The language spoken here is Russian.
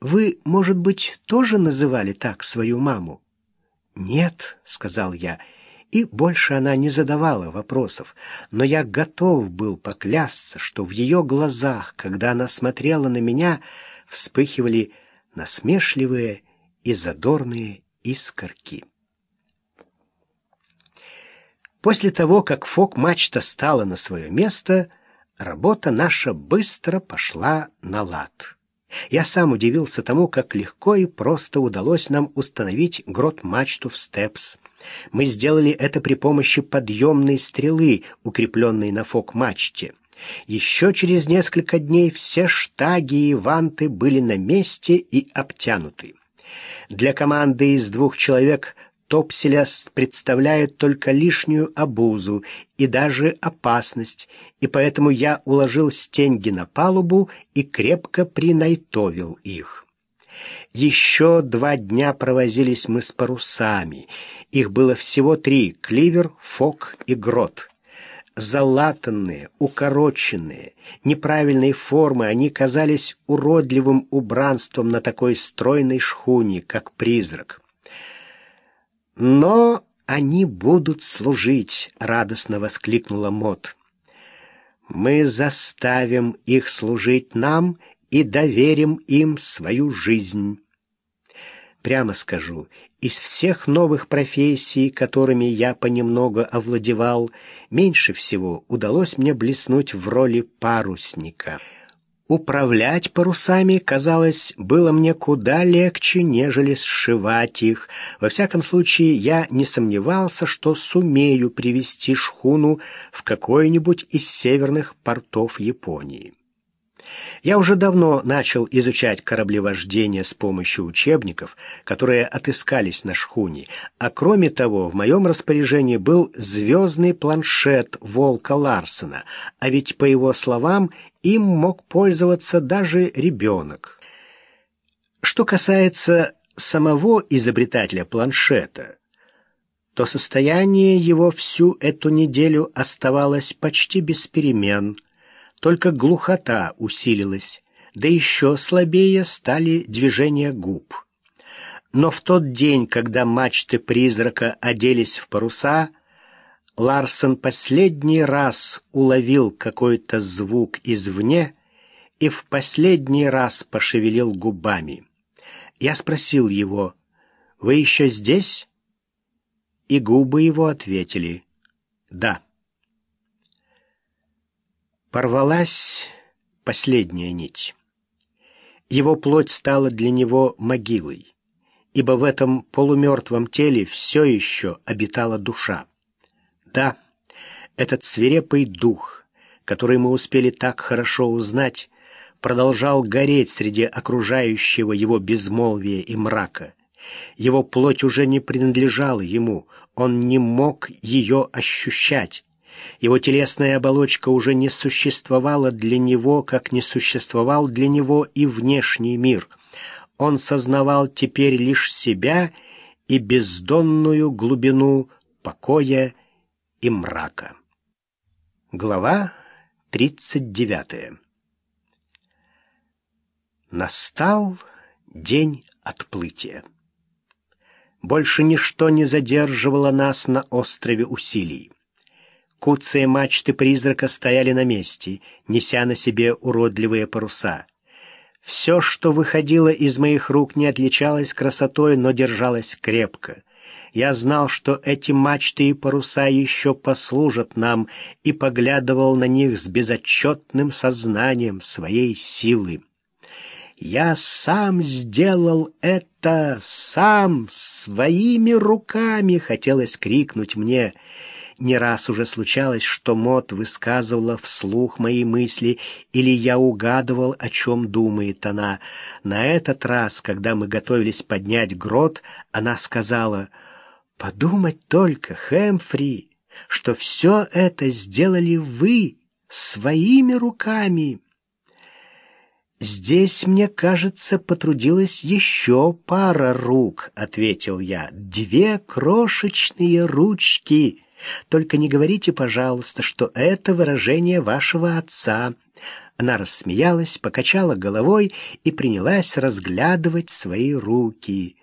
Вы, может быть, тоже называли так свою маму? Нет, сказал я, и больше она не задавала вопросов, но я готов был поклясться, что в ее глазах, когда она смотрела на меня, вспыхивали насмешливые и задорные искорки. После того, как фок-мачта стала на свое место, работа наша быстро пошла на лад. Я сам удивился тому, как легко и просто удалось нам установить грот-мачту в степс. Мы сделали это при помощи подъемной стрелы, укрепленной на фок-мачте. Еще через несколько дней все штаги и ванты были на месте и обтянуты. Для команды из двух человек топселя представляет только лишнюю обузу и даже опасность, и поэтому я уложил стенги на палубу и крепко принайтовил их. Еще два дня провозились мы с парусами. Их было всего три — кливер, фок и грот. Залатанные, укороченные, неправильной формы, они казались уродливым убранством на такой стройной шхуне, как призрак. «Но они будут служить!» — радостно воскликнула Мот. «Мы заставим их служить нам и доверим им свою жизнь». Прямо скажу, из всех новых профессий, которыми я понемногу овладевал, меньше всего удалось мне блеснуть в роли парусника — Управлять парусами, казалось, было мне куда легче, нежели сшивать их. Во всяком случае, я не сомневался, что сумею привести шхуну в какой-нибудь из северных портов Японии. Я уже давно начал изучать кораблевождение с помощью учебников, которые отыскались на шхуне, а кроме того, в моем распоряжении был звездный планшет Волка Ларсена, а ведь, по его словам, им мог пользоваться даже ребенок. Что касается самого изобретателя планшета, то состояние его всю эту неделю оставалось почти без перемен – только глухота усилилась, да еще слабее стали движения губ. Но в тот день, когда мачты призрака оделись в паруса, Ларсон последний раз уловил какой-то звук извне и в последний раз пошевелил губами. Я спросил его, «Вы еще здесь?» И губы его ответили, «Да». Порвалась последняя нить. Его плоть стала для него могилой, ибо в этом полумертвом теле все еще обитала душа. Да, этот свирепый дух, который мы успели так хорошо узнать, продолжал гореть среди окружающего его безмолвия и мрака. Его плоть уже не принадлежала ему, он не мог ее ощущать, его телесная оболочка уже не существовала для него, как не существовал для него и внешний мир. Он сознавал теперь лишь себя и бездонную глубину покоя и мрака. Глава 39 Настал день отплытия. Больше ничто не задерживало нас на острове усилий. Куцые мачты призрака стояли на месте, неся на себе уродливые паруса. Все, что выходило из моих рук, не отличалось красотой, но держалось крепко. Я знал, что эти мачты и паруса еще послужат нам, и поглядывал на них с безотчетным сознанием своей силы. Я сам сделал это, сам, своими руками, хотелось крикнуть мне — не раз уже случалось, что Мот высказывала вслух мои мысли, или я угадывал, о чем думает она. На этот раз, когда мы готовились поднять грот, она сказала, «Подумать только, Хэмфри, что все это сделали вы своими руками». «Здесь, мне кажется, потрудилась еще пара рук», — ответил я. «Две крошечные ручки». Только не говорите, пожалуйста, что это выражение вашего отца. Она рассмеялась, покачала головой и принялась разглядывать свои руки.